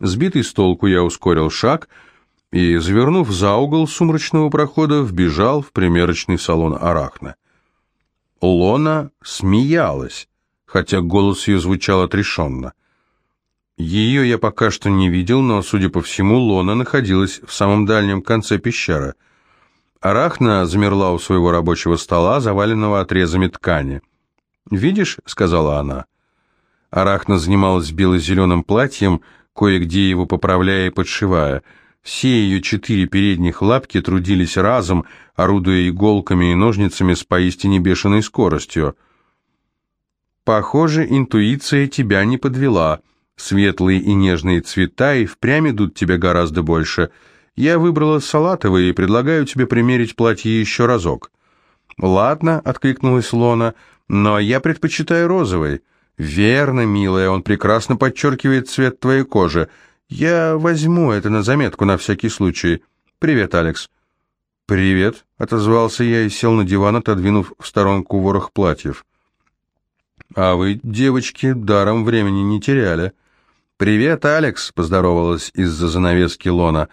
Сбитый с толку, я ускорил шаг и, завернув за угол сумрачного прохода, вбежал в примерочный салон Арахна. Лона смеялась, хотя голос ее звучал отрешенно. Ее я пока что не видел, но, судя по всему, Лона находилась в самом дальнем конце пещеры. Арахна замерла у своего рабочего стола, заваленного отрезами ткани. «Видишь?» — сказала она. Арахна занималась бело-зеленым платьем, кое-где его поправляя и подшивая. Все ее четыре передних лапки трудились разом, орудуя иголками и ножницами с поистине бешеной скоростью. «Похоже, интуиция тебя не подвела. Светлые и нежные цвета и впрямь идут тебе гораздо больше. Я выбрала салатовые и предлагаю тебе примерить платье еще разок». «Ладно», — откликнулась Лона, — «но я предпочитаю розовый». «Верно, милая, он прекрасно подчеркивает цвет твоей кожи. Я возьму это на заметку на всякий случай. Привет, Алекс». «Привет», — отозвался я и сел на диван, отодвинув в сторонку ворох платьев. «А вы, девочки, даром времени не теряли». «Привет, Алекс», — поздоровалась из-за занавески Лона.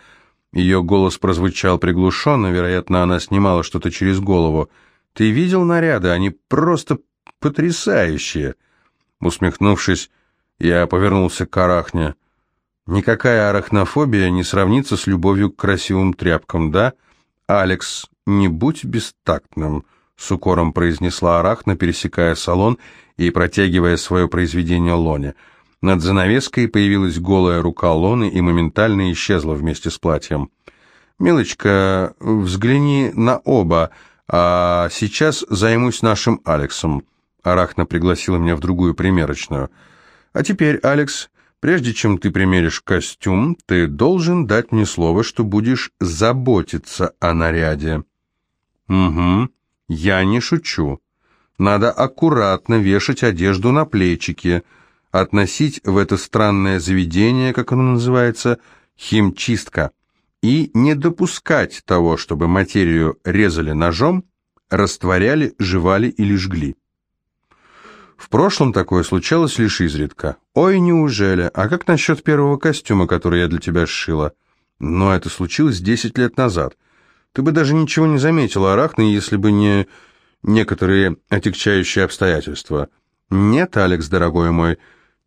Ее голос прозвучал приглушенно, вероятно, она снимала что-то через голову. «Ты видел наряды? Они просто потрясающие». Усмехнувшись, я повернулся к Арахне. «Никакая арахнофобия не сравнится с любовью к красивым тряпкам, да?» «Алекс, не будь бестактным», — с укором произнесла Арахна, пересекая салон и протягивая свое произведение Лоне. Над занавеской появилась голая рука Лоны и моментально исчезла вместе с платьем. «Милочка, взгляни на оба, а сейчас займусь нашим Алексом». Арахна пригласила меня в другую примерочную. «А теперь, Алекс, Прежде чем ты примеришь костюм, ты должен дать мне слово, что будешь заботиться о наряде. Угу, я не шучу. Надо аккуратно вешать одежду на плечики, относить в это странное заведение, как оно называется, химчистка, и не допускать того, чтобы материю резали ножом, растворяли, жевали или жгли. В прошлом такое случалось лишь изредка. Ой, неужели? А как насчет первого костюма, который я для тебя сшила? Но это случилось десять лет назад. Ты бы даже ничего не заметила, Арахна, если бы не некоторые отягчающие обстоятельства. Нет, Алекс, дорогой мой,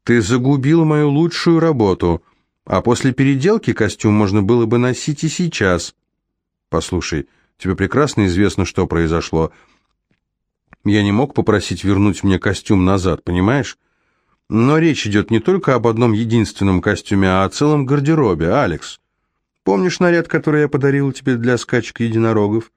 ты загубил мою лучшую работу, а после переделки костюм можно было бы носить и сейчас. Послушай, тебе прекрасно известно, что произошло. Я не мог попросить вернуть мне костюм назад, понимаешь? Но речь идет не только об одном единственном костюме, а о целом гардеробе, Алекс. Помнишь наряд, который я подарил тебе для скачек единорогов?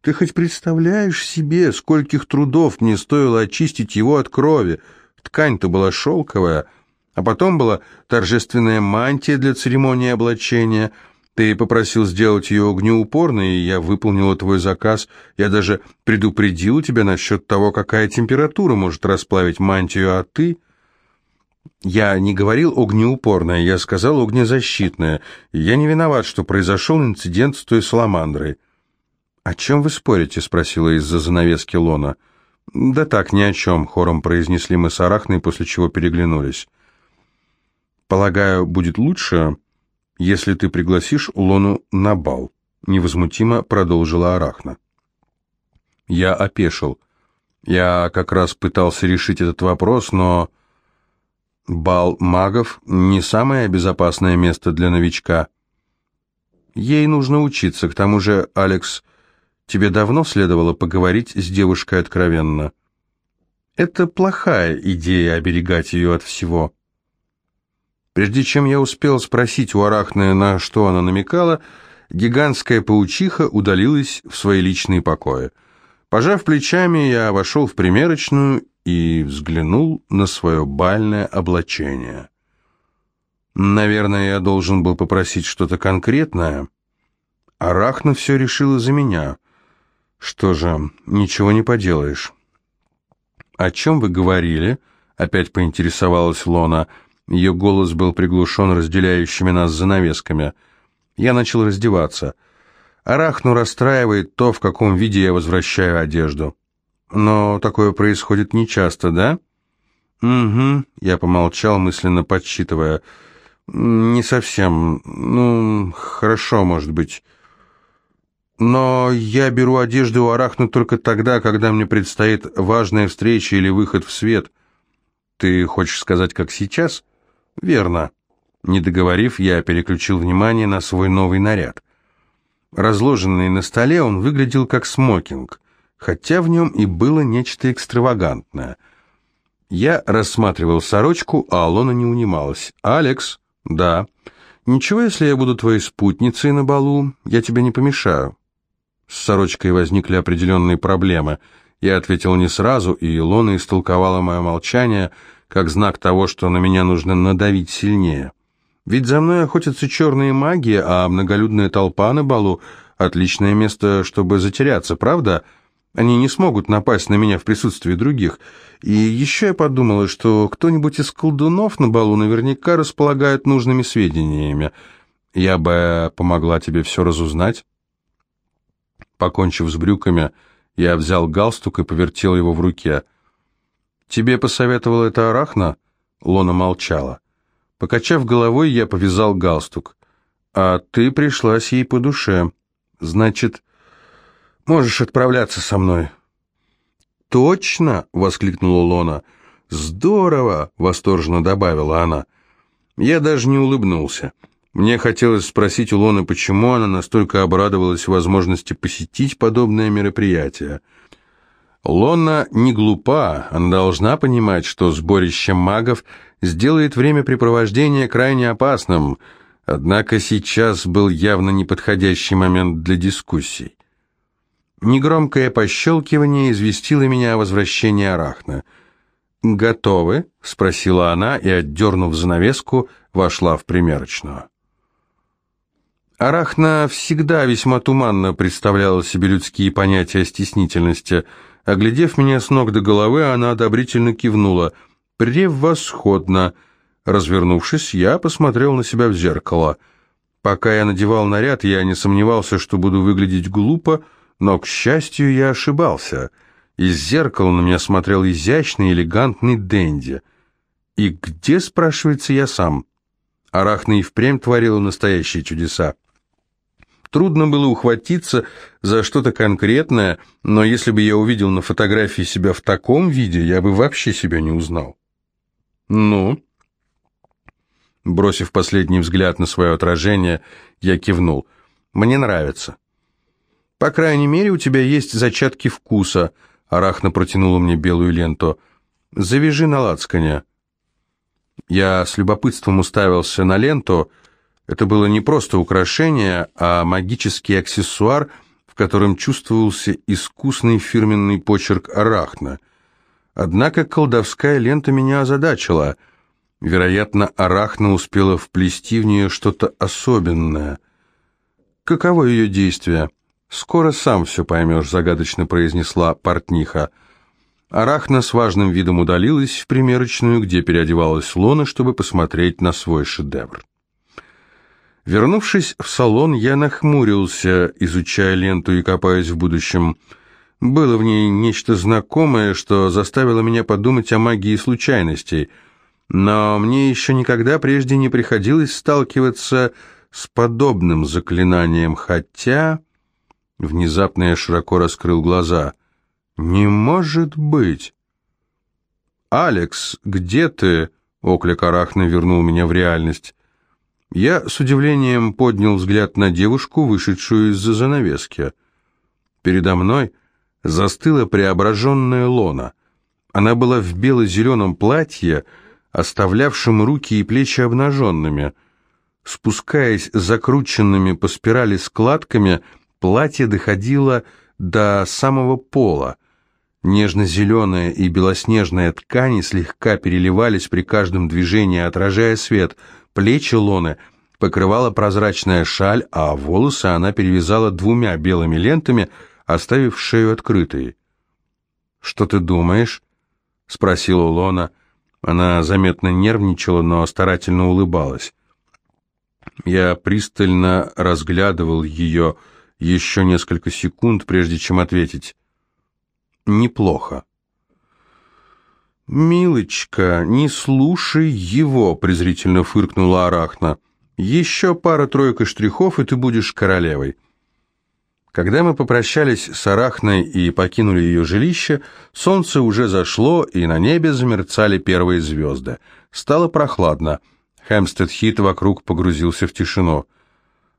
Ты хоть представляешь себе, скольких трудов мне стоило очистить его от крови? Ткань-то была шелковая, а потом была торжественная мантия для церемонии облачения — ты попросил сделать ее огнеупорной, и я выполнила твой заказ. Я даже предупредил тебя насчет того, какая температура может расплавить мантию, а ты... Я не говорил огнеупорная, я сказал огнезащитная. Я не виноват, что произошел инцидент с той саламандрой. «О чем вы спорите?» — спросила из-за занавески Лона. «Да так, ни о чем», — хором произнесли мы с Арахной, после чего переглянулись. «Полагаю, будет лучше, если ты пригласишь Лону на бал», — невозмутимо продолжила Арахна. Я опешил. Я как раз пытался решить этот вопрос, но... Бал магов — не самое безопасное место для новичка. Ей нужно учиться, к тому же, Алекс, тебе давно следовало поговорить с девушкой откровенно. Это плохая идея оберегать ее от всего. Прежде чем я успел спросить у Арахны, на что она намекала, гигантская паучиха удалилась в свои личные покои. Пожав плечами, я вошел в примерочную и взглянул на свое бальное облачение. Наверное, я должен был попросить что-то конкретное. Арахна все решила за меня. Что же, ничего не поделаешь. «О чем вы говорили?» — опять поинтересовалась Лона — ее голос был приглушен разделяющими нас занавесками. Я начал раздеваться. Арахну расстраивает то, в каком виде я возвращаю одежду. Но такое происходит нечасто, да? Угу, я помолчал, мысленно подсчитывая. Не совсем. Ну, хорошо, может быть. Но я беру одежду у Арахна только тогда, когда мне предстоит важная встреча или выход в свет. Ты хочешь сказать, как сейчас? Верно. Не договорив, я переключил внимание на свой новый наряд. Разложенный на столе, он выглядел как смокинг, хотя в нем и было нечто экстравагантное. Я рассматривал сорочку, а Алона не унималась. «Алекс?» «Да». «Ничего, если я буду твоей спутницей на балу, я тебе не помешаю». С сорочкой возникли определенные проблемы. Я ответил не сразу, и Илона истолковала мое молчание как знак того, что на меня нужно надавить сильнее. Ведь за мной охотятся черные маги, а многолюдная толпа на балу — отличное место, чтобы затеряться, правда? Они не смогут напасть на меня в присутствии других. И еще я подумала, что кто-нибудь из колдунов на балу наверняка располагает нужными сведениями. Я бы помогла тебе все разузнать. Покончив с брюками, я взял галстук и повертел его в руке. «Тебе посоветовал это Арахна?» Лона молчала. Покачав головой, я повязал галстук. «А ты пришлась ей по душе. Значит, можешь отправляться со мной». «Точно!» — воскликнула Лона. «Здорово!» — восторженно добавила она. Я даже не улыбнулся. Мне хотелось спросить у Лоны, почему она настолько обрадовалась возможности посетить подобное мероприятие. Лона не глупа, она должна понимать, что сборище магов сделает времяпрепровождение крайне опасным, однако сейчас был явно неподходящий момент для дискуссий. Негромкое пощелкивание известило меня о возвращении Арахна. «Готовы?» — спросила она и, отдернув занавеску, вошла в примерочную. Арахна всегда весьма туманно представляла себе людские понятия стеснительности — Оглядев меня с ног до головы, она одобрительно кивнула. «Превосходно!» Развернувшись, я посмотрел на себя в зеркало. Пока я надевал наряд, я не сомневался, что буду выглядеть глупо, но, к счастью, я ошибался. Из зеркала на меня смотрел изящный, элегантный Дэнди. И где, спрашивается, я сам? Арахна и впрямь творила настоящие чудеса. Трудно было ухватиться за что-то конкретное, но если бы я увидел на фотографии себя в таком виде, я бы вообще себя не узнал. «Ну?» Бросив последний взгляд на свое отражение, я кивнул. «Мне нравится». «По крайней мере, у тебя есть зачатки вкуса», — Арахна протянула мне белую ленту. «Завяжи на лацкане». Я с любопытством уставился на ленту — это было не просто украшение, а магический аксессуар, в котором чувствовался искусный фирменный почерк Арахна. Однако колдовская лента меня озадачила. Вероятно, Арахна успела вплести в нее что-то особенное. Каково ее действие? «Скоро сам все поймешь», — загадочно произнесла портниха. Арахна с важным видом удалилась в примерочную, где переодевалась Лона, чтобы посмотреть на свой шедевр. Вернувшись в салон, я нахмурился, изучая ленту и копаясь в будущем. Было в ней нечто знакомое, что заставило меня подумать о магии случайностей. Но мне еще никогда прежде не приходилось сталкиваться с подобным заклинанием, хотя... Внезапно я широко раскрыл глаза. «Не может быть!» «Алекс, где ты?» — оклик Арахна вернул меня в реальность. Я с удивлением поднял взгляд на девушку, вышедшую из-за занавески. Передо мной застыла преображенная лона. Она была в бело-зеленом платье, оставлявшем руки и плечи обнаженными. Спускаясь закрученными по спирали складками, платье доходило до самого пола. Нежно-зеленая и белоснежная ткани слегка переливались при каждом движении, отражая свет — Плечи Лоны покрывала прозрачная шаль, а волосы она перевязала двумя белыми лентами, оставив шею открытой. «Что ты думаешь?» — спросила Лона. Она заметно нервничала, но старательно улыбалась. Я пристально разглядывал ее еще несколько секунд, прежде чем ответить. «Неплохо». «Милочка, не слушай его», — презрительно фыркнула Арахна. «Еще пара-тройка штрихов, и ты будешь королевой». Когда мы попрощались с Арахной и покинули ее жилище, солнце уже зашло, и на небе замерцали первые звезды. Стало прохладно. Хэмстед-Хит вокруг погрузился в тишину.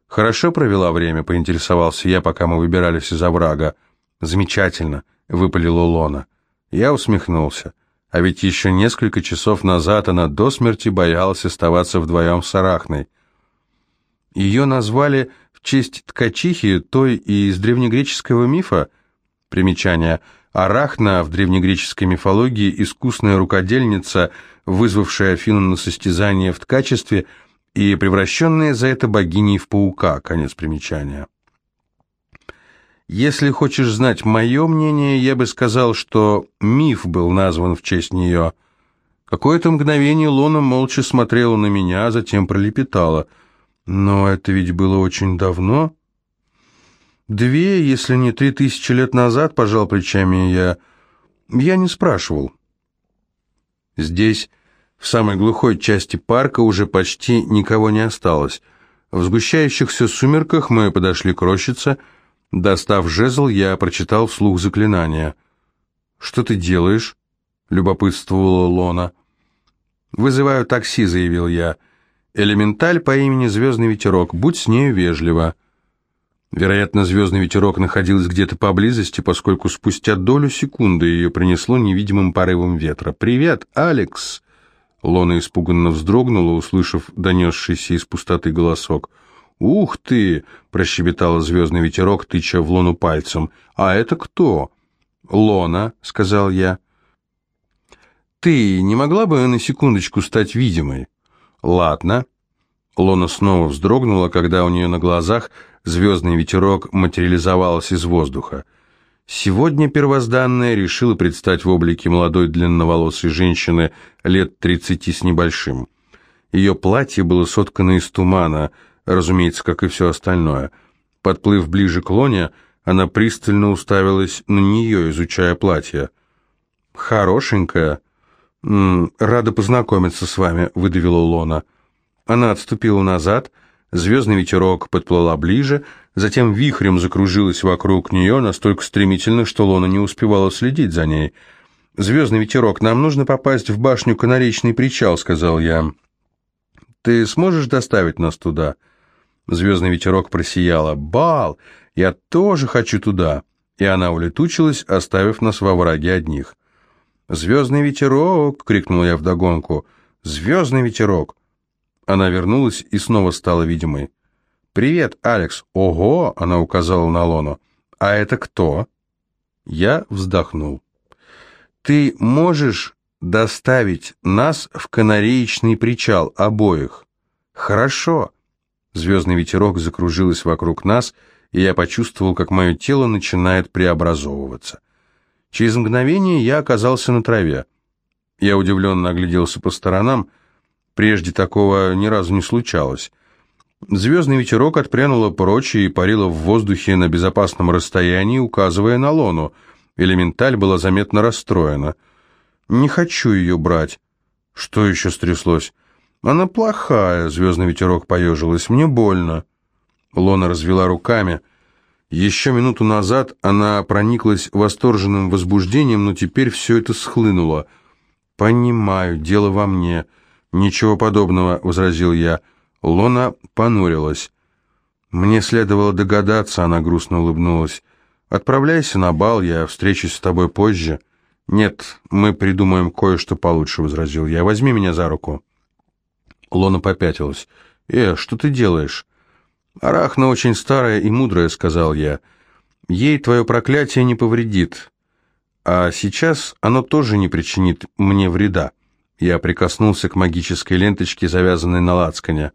«Хорошо провела время», — поинтересовался я, пока мы выбирались из оврага. «Замечательно», — выпалила Лона. Я усмехнулся. А ведь еще несколько часов назад она до смерти боялась оставаться вдвоем с Арахной. Ее назвали в честь ткачихи, той из древнегреческого мифа. Примечание. Арахна в древнегреческой мифологии искусная рукодельница, вызвавшая Афину на состязание в ткачестве и превращенная за это богиней в паука. Конец примечания. Если хочешь знать мое мнение, я бы сказал, что миф был назван в честь нее. Какое-то мгновение Лона молча смотрела на меня, а затем пролепетала – но это ведь было очень давно. Две, если не три тысячи лет назад, пожал плечами я. Я не спрашивал. Здесь, в самой глухой части парка, уже почти никого не осталось. В сгущающихся сумерках мы подошли к рощице. Достав жезл, я прочитал вслух заклинание. «Что ты делаешь?» — любопытствовала Лона. «Вызываю такси», — заявил я. Элементаль по имени Звездный Ветерок, будь с нею вежлива. Вероятно, Звездный Ветерок находилась где-то поблизости, поскольку спустя долю секунды ее принесло невидимым порывом ветра. «Привет, Алекс!» Лона испуганно вздрогнула, услышав донесшийся из пустоты голосок. «Ух ты!» — прощебетала Звездный Ветерок, тыча в Лону пальцем. «А это кто?» «Лона», — сказал я. «Ты не могла бы на секундочку стать видимой?» «Ладно». Лона снова вздрогнула, когда у нее на глазах звездный ветерок материализовался из воздуха. Сегодня первозданная решила предстать в облике молодой длинноволосой женщины лет тридцати с небольшим. Ее платье было соткано из тумана, разумеется, как и все остальное. Подплыв ближе к Лоне, она пристально уставилась на нее, изучая платье. «Хорошенькая», «Рада познакомиться с вами», — выдавила Лона. Она отступила назад, звездный ветерок подплыла ближе, затем вихрем закружилась вокруг нее настолько стремительно, что Лона не успевала следить за ней. «Звездный ветерок, нам нужно попасть в башню Канаречный причал», — сказал я. «Ты сможешь доставить нас туда?» Звездный ветерок просияла. «Бал! Я тоже хочу туда!» И она улетучилась, оставив нас во враге одних. «Звездный ветерок!» — крикнул я вдогонку. «Звездный ветерок!» Она вернулась и снова стала видимой. «Привет, Алекс!» «Ого!» — она указала на Лону. «А это кто?» Я вздохнул. «Ты можешь доставить нас в канареечный причал обоих?» «Хорошо!» Звездный ветерок закружилась вокруг нас, и я почувствовал, как мое тело начинает преобразовываться. Через мгновение я оказался на траве. Я удивленно огляделся по сторонам. Прежде такого ни разу не случалось. Звездный ветерок отпрянула прочь и парила в воздухе на безопасном расстоянии, указывая на лону. Элементаль была заметно расстроена. «Не хочу ее брать». «Что еще стряслось?» «Она плохая», — звездный ветерок поежилась. «Мне больно». Лона развела руками — еще минуту назад она прониклась восторженным возбуждением, но теперь все это схлынуло. «Понимаю, дело во мне». «Ничего подобного», — возразил я. Лона понурилась. «Мне следовало догадаться», — она грустно улыбнулась. «Отправляйся на бал, я встречусь с тобой позже». «Нет, мы придумаем кое-что получше», — возразил я. «Возьми меня за руку». Лона попятилась. «Э, что ты делаешь?» «Арахна очень старая и мудрая», — сказал я. «Ей твое проклятие не повредит. А сейчас оно тоже не причинит мне вреда». Я прикоснулся к магической ленточке, завязанной на лацкане.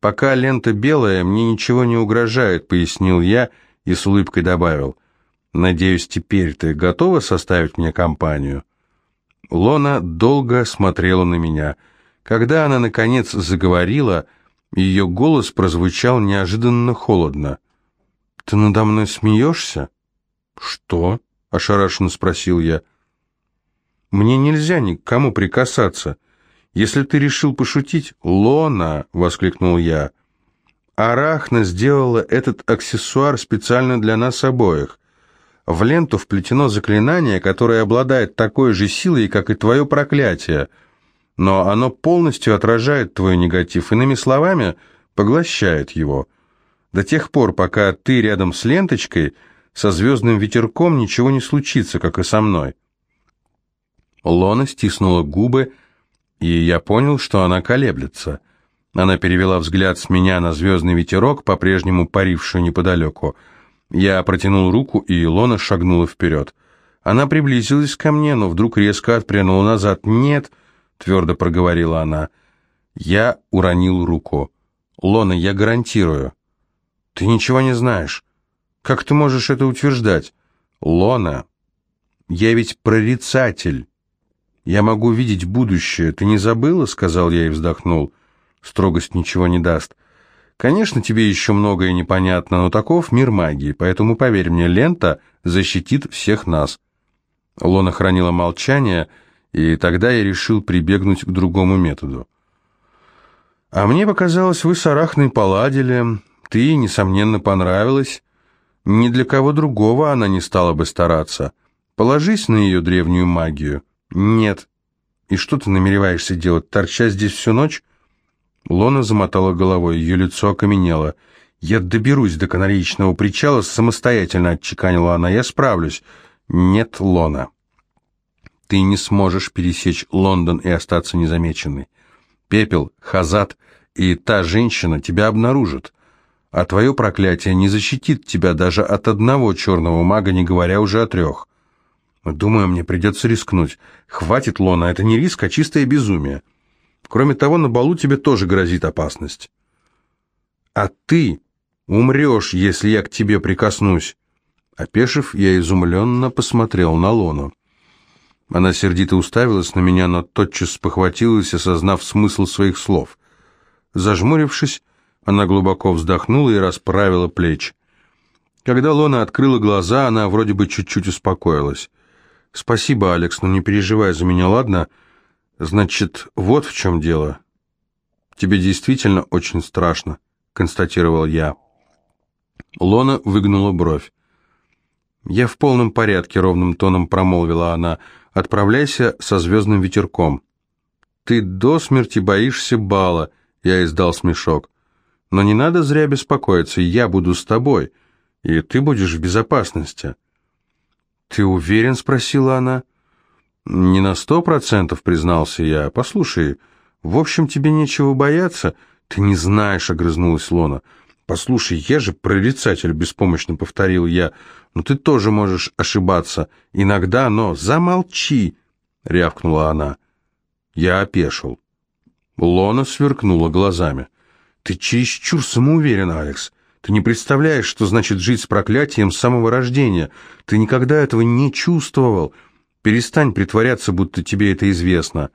«Пока лента белая, мне ничего не угрожает», — пояснил я и с улыбкой добавил. «Надеюсь, теперь ты готова составить мне компанию?» Лона долго смотрела на меня. Когда она, наконец, заговорила, — ее голос прозвучал неожиданно холодно. «Ты надо мной смеешься?» «Что?» — ошарашенно спросил я. Мне нельзя ни к кому прикасаться. Если ты решил пошутить, Лона, воскликнул я. Арахна сделала этот аксессуар специально для нас обоих. В ленту вплетено заклинание, которое обладает такой же силой, как и твое проклятие, но оно полностью отражает твой негатив, иными словами, поглощает его. До тех пор, пока ты рядом с ленточкой, со звездным ветерком ничего не случится, как и со мной. Лона стиснула губы, и я понял, что она колеблется. Она перевела взгляд с меня на звездный ветерок, по-прежнему паривший неподалеку. Я протянул руку, и Илона шагнула вперед. Она приблизилась ко мне, но вдруг резко отпрянула назад. «Нет», — твердо проговорила она. Я уронил руку. «Лона, я гарантирую». «Ты ничего не знаешь. Как ты можешь это утверждать?» «Лона, я ведь прорицатель. Я могу видеть будущее. Ты не забыла?» — сказал я и вздохнул. Строгость ничего не даст. Конечно, тебе еще многое непонятно, но таков мир магии, поэтому, поверь мне, лента защитит всех нас». Лона хранила молчание, и тогда я решил прибегнуть к другому методу. «А мне показалось, вы с Арахной поладили, ты, несомненно, понравилась. Ни для кого другого она не стала бы стараться. Положись на ее древнюю магию». «Нет». «И что ты намереваешься делать, торчать здесь всю ночь?» Лона замотала головой, ее лицо окаменело. «Я доберусь до канареечного причала, самостоятельно отчеканила она, я справлюсь». «Нет, Лона, ты не сможешь пересечь Лондон и остаться незамеченной. Пепел, Хазат и та женщина тебя обнаружат, а твое проклятие не защитит тебя даже от одного черного мага, не говоря уже о трех. Думаю, мне придется рискнуть. Хватит, Лона, это не риск, а чистое безумие». Кроме того, на балу тебе тоже грозит опасность. А ты умрешь, если я к тебе прикоснусь. Опешив, я изумленно посмотрел на Лону. Она сердито уставилась на меня, но тотчас похватилась, осознав смысл своих слов. Зажмурившись, она глубоко вздохнула и расправила плечи. Когда Лона открыла глаза, она вроде бы чуть-чуть успокоилась. «Спасибо, Алекс, но не переживай за меня, ладно?» «Значит, вот в чем дело. Тебе действительно очень страшно», — констатировал я. Лона выгнула бровь. «Я в полном порядке», — ровным тоном промолвила она. «Отправляйся со звездным ветерком». «Ты до смерти боишься бала», — я издал смешок. «Но не надо зря беспокоиться, я буду с тобой, и ты будешь в безопасности». «Ты уверен?» — спросила она. «Не на сто процентов», — признался я. «Послушай, в общем, тебе нечего бояться». «Ты не знаешь», — огрызнулась Лона. «Послушай, я же прорицатель», — беспомощно повторил я. «Но ты тоже можешь ошибаться. Иногда, но...» «Замолчи!» — рявкнула она. Я опешил. Лона сверкнула глазами. «Ты чересчур самоуверен, Алекс. Ты не представляешь, что значит жить с проклятием с самого рождения. Ты никогда этого не чувствовал. Перестань притворяться, будто тебе это известно.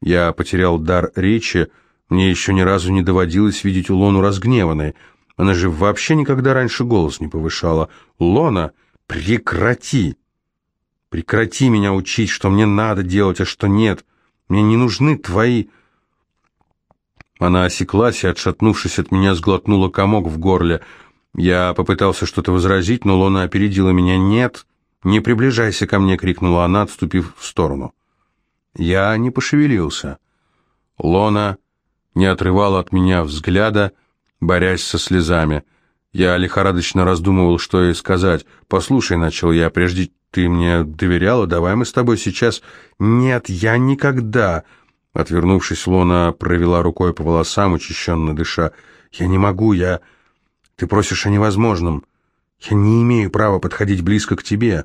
Я потерял дар речи, мне еще ни разу не доводилось видеть Лону разгневанной. Она же вообще никогда раньше голос не повышала. «Лона, прекрати! Прекрати меня учить, что мне надо делать, а что нет. Мне не нужны твои...» Она осеклась и, отшатнувшись от меня, сглотнула комок в горле. Я попытался что-то возразить, но Лона опередила меня. «Нет, «Не приближайся ко мне!» — крикнула она, отступив в сторону. Я не пошевелился. Лона не отрывала от меня взгляда, борясь со слезами. Я лихорадочно раздумывал, что ей сказать. «Послушай», — начал я, — «прежде ты мне доверяла, давай мы с тобой сейчас...» «Нет, я никогда...» Отвернувшись, Лона провела рукой по волосам, учащенно дыша. «Я не могу, я...» «Ты просишь о невозможном. Я не имею права подходить близко к тебе.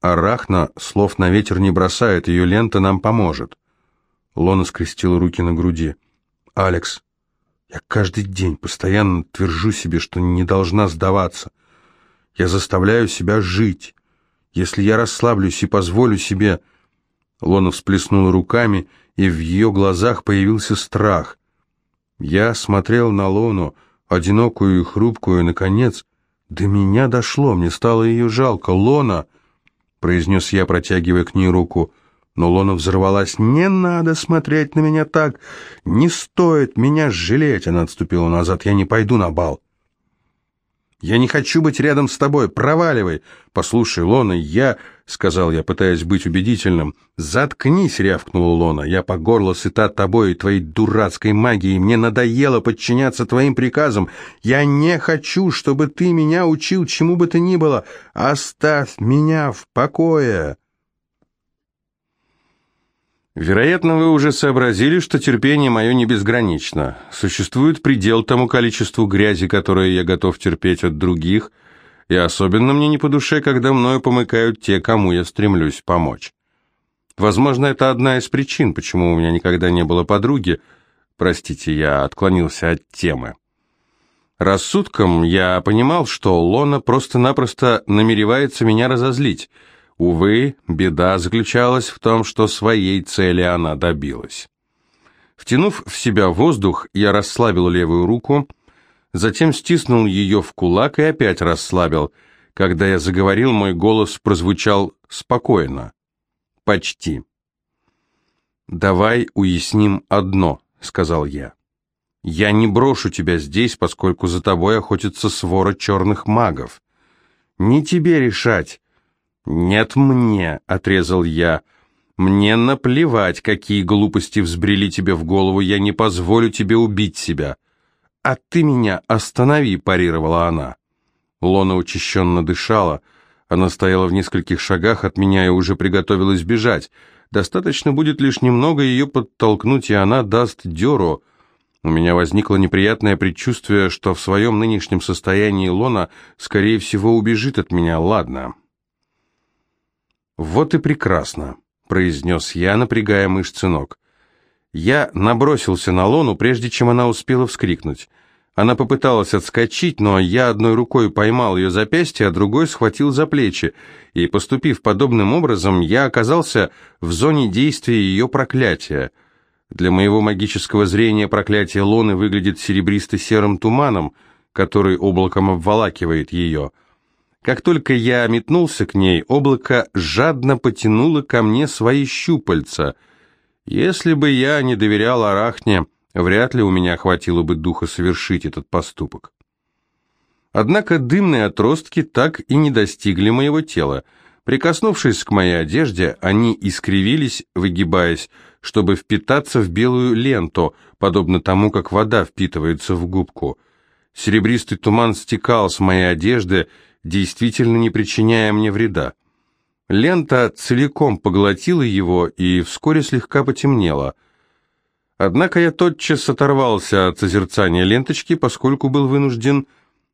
Арахна слов на ветер не бросает, ее лента нам поможет. Лона скрестила руки на груди. Алекс, я каждый день постоянно твержу себе, что не должна сдаваться. Я заставляю себя жить. Если я расслаблюсь и позволю себе... Лона всплеснула руками, и в ее глазах появился страх. Я смотрел на Лону, одинокую и хрупкую, и, наконец, до меня дошло, мне стало ее жалко. «Лона!» — произнес я, протягивая к ней руку. Но Лона взорвалась. «Не надо смотреть на меня так! Не стоит меня жалеть!» Она отступила назад. «Я не пойду на бал!» «Я не хочу быть рядом с тобой! Проваливай!» «Послушай, Лона, я...» — сказал я, пытаясь быть убедительным. «Заткнись!» — рявкнула Лона. «Я по горло сыта тобой и твоей дурацкой магией. Мне надоело подчиняться твоим приказам. Я не хочу, чтобы ты меня учил чему бы то ни было. Оставь меня в покое!» Вероятно, вы уже сообразили, что терпение мое не безгранично. Существует предел тому количеству грязи, которое я готов терпеть от других, и особенно мне не по душе, когда мною помыкают те, кому я стремлюсь помочь. Возможно, это одна из причин, почему у меня никогда не было подруги. Простите, я отклонился от темы. Рассудком я понимал, что Лона просто-напросто намеревается меня разозлить — Увы, беда заключалась в том, что своей цели она добилась. Втянув в себя воздух, я расслабил левую руку, затем стиснул ее в кулак и опять расслабил. Когда я заговорил, мой голос прозвучал спокойно. Почти. «Давай уясним одно», — сказал я. «Я не брошу тебя здесь, поскольку за тобой охотится свора черных магов. Не тебе решать, «Нет мне», — отрезал я. «Мне наплевать, какие глупости взбрели тебе в голову, я не позволю тебе убить себя». «А ты меня останови», — парировала она. Лона учащенно дышала. Она стояла в нескольких шагах от меня и уже приготовилась бежать. Достаточно будет лишь немного ее подтолкнуть, и она даст дёру. У меня возникло неприятное предчувствие, что в своем нынешнем состоянии Лона, скорее всего, убежит от меня. Ладно. «Вот и прекрасно», — произнес я, напрягая мышцы ног. Я набросился на Лону, прежде чем она успела вскрикнуть. Она попыталась отскочить, но я одной рукой поймал ее запястье, а другой схватил за плечи, и, поступив подобным образом, я оказался в зоне действия ее проклятия. Для моего магического зрения проклятие Лоны выглядит серебристо-серым туманом, который облаком обволакивает ее — как только я метнулся к ней, облако жадно потянуло ко мне свои щупальца. Если бы я не доверял Арахне, вряд ли у меня хватило бы духа совершить этот поступок. Однако дымные отростки так и не достигли моего тела. Прикоснувшись к моей одежде, они искривились, выгибаясь, чтобы впитаться в белую ленту, подобно тому, как вода впитывается в губку. Серебристый туман стекал с моей одежды, действительно не причиняя мне вреда. Лента целиком поглотила его и вскоре слегка потемнела. Однако я тотчас оторвался от созерцания ленточки, поскольку был вынужден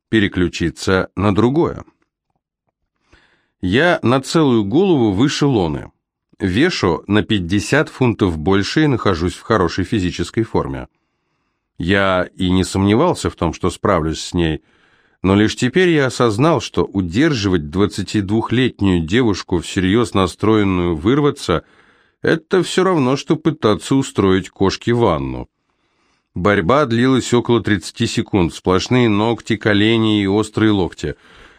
переключиться на другое. Я на целую голову выше лоны. Вешу на 50 фунтов больше и нахожусь в хорошей физической форме. Я и не сомневался в том, что справлюсь с ней – но лишь теперь я осознал, что удерживать 22-летнюю девушку, всерьез настроенную вырваться, это все равно, что пытаться устроить кошке ванну. Борьба длилась около 30 секунд, сплошные ногти, колени и острые локти.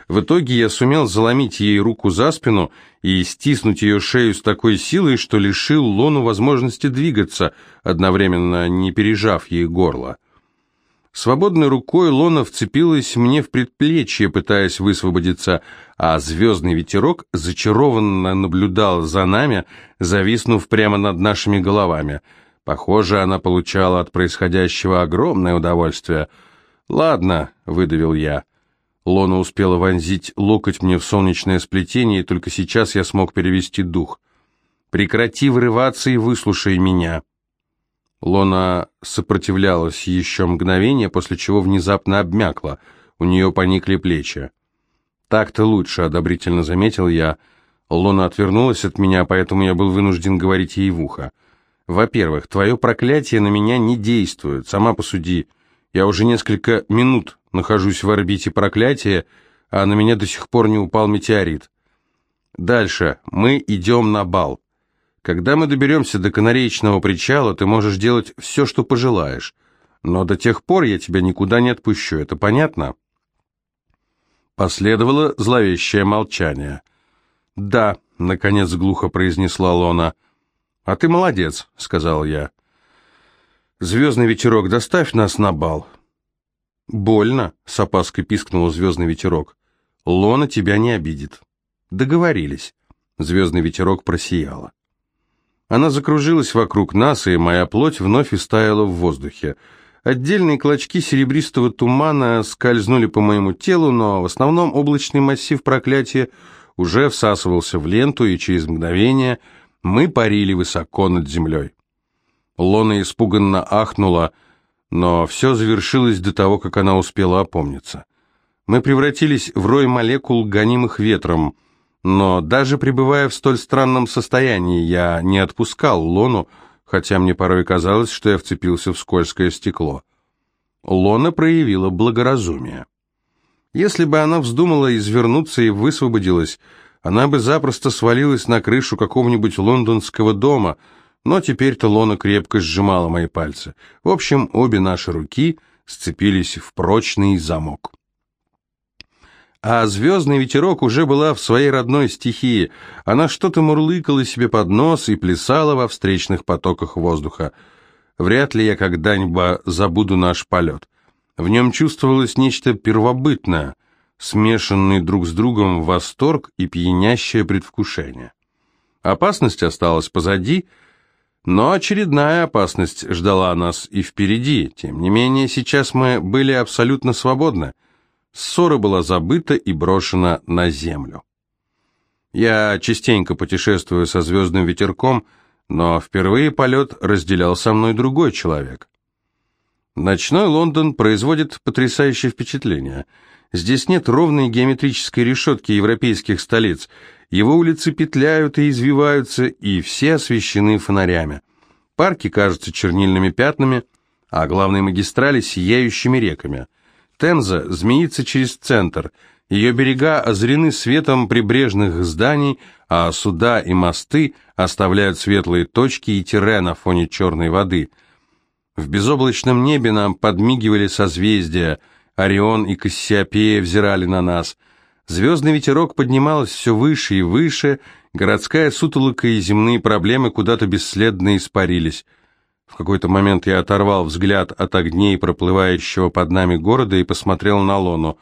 В итоге я сумел заломить ей руку за спину и стиснуть ее шею с такой силой, что лишил Лону возможности двигаться, одновременно не пережав ей горло. Свободной рукой Лона вцепилась мне в предплечье, пытаясь высвободиться, а звездный ветерок зачарованно наблюдал за нами, зависнув прямо над нашими головами. Похоже, она получала от происходящего огромное удовольствие. «Ладно», — выдавил я. Лона успела вонзить локоть мне в солнечное сплетение, и только сейчас я смог перевести дух. «Прекрати врываться и выслушай меня». Лона сопротивлялась еще мгновение, после чего внезапно обмякла. У нее поникли плечи. «Так-то лучше», — одобрительно заметил я. Лона отвернулась от меня, поэтому я был вынужден говорить ей в ухо. «Во-первых, твое проклятие на меня не действует. Сама посуди. Я уже несколько минут нахожусь в орбите проклятия, а на меня до сих пор не упал метеорит. Дальше. Мы идем на бал. Когда мы доберемся до канареечного причала, ты можешь делать все, что пожелаешь. Но до тех пор я тебя никуда не отпущу, это понятно?» Последовало зловещее молчание. «Да», — наконец глухо произнесла Лона, «А ты молодец», — сказал я. «Звездный ветерок, доставь нас на бал». «Больно», — с опаской пискнул звездный ветерок. «Лона тебя не обидит». «Договорились». Звездный ветерок просияла. Она закружилась вокруг нас, и моя плоть вновь истаяла в воздухе. Отдельные клочки серебристого тумана скользнули по моему телу, но в основном облачный массив проклятия уже всасывался в ленту, и через мгновение мы парили высоко над землей. Лона испуганно ахнула, но все завершилось до того, как она успела опомниться. Мы превратились в рой молекул, гонимых ветром, но даже пребывая в столь странном состоянии, я не отпускал Лону, хотя мне порой казалось, что я вцепился в скользкое стекло. Лона проявила благоразумие. Если бы она вздумала извернуться и высвободилась, она бы запросто свалилась на крышу какого-нибудь лондонского дома, но теперь-то Лона крепко сжимала мои пальцы. В общем, обе наши руки сцепились в прочный замок. А звездный ветерок уже была в своей родной стихии. Она что-то мурлыкала себе под нос и плясала во встречных потоках воздуха. Вряд ли я когда-нибудь забуду наш полет. В нем чувствовалось нечто первобытное, смешанный друг с другом восторг и пьянящее предвкушение. Опасность осталась позади, но очередная опасность ждала нас и впереди. Тем не менее, сейчас мы были абсолютно свободны – ссора была забыта и брошена на землю. Я частенько путешествую со звездным ветерком, но впервые полет разделял со мной другой человек. Ночной Лондон производит потрясающее впечатление. Здесь нет ровной геометрической решетки европейских столиц. Его улицы петляют и извиваются, и все освещены фонарями. Парки кажутся чернильными пятнами, а главные магистрали – сияющими реками. Темза змеится через центр. Ее берега озарены светом прибрежных зданий, а суда и мосты оставляют светлые точки и тире на фоне черной воды. В безоблачном небе нам подмигивали созвездия, Орион и Кассиопея взирали на нас. Звездный ветерок поднимался все выше и выше, городская сутолока и земные проблемы куда-то бесследно испарились. В какой-то момент я оторвал взгляд от огней проплывающего под нами города и посмотрел на Лону.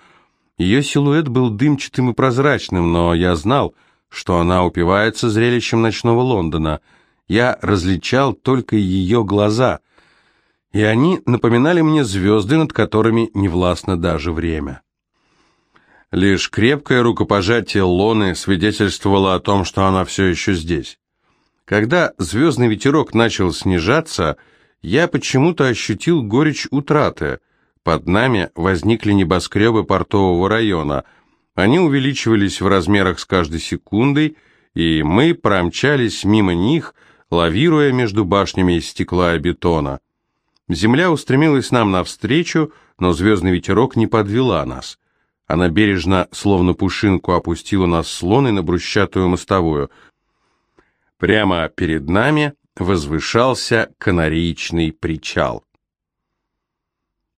Ее силуэт был дымчатым и прозрачным, но я знал, что она упивается зрелищем ночного Лондона. Я различал только ее глаза, и они напоминали мне звезды, над которыми не властно даже время. Лишь крепкое рукопожатие Лоны свидетельствовало о том, что она все еще здесь. Когда звездный ветерок начал снижаться, я почему-то ощутил горечь утраты. Под нами возникли небоскребы портового района. Они увеличивались в размерах с каждой секундой, и мы промчались мимо них, лавируя между башнями из стекла и бетона. Земля устремилась нам навстречу, но звездный ветерок не подвела нас. Она бережно, словно пушинку, опустила нас с лоной на брусчатую мостовую — Прямо перед нами возвышался канареечный причал.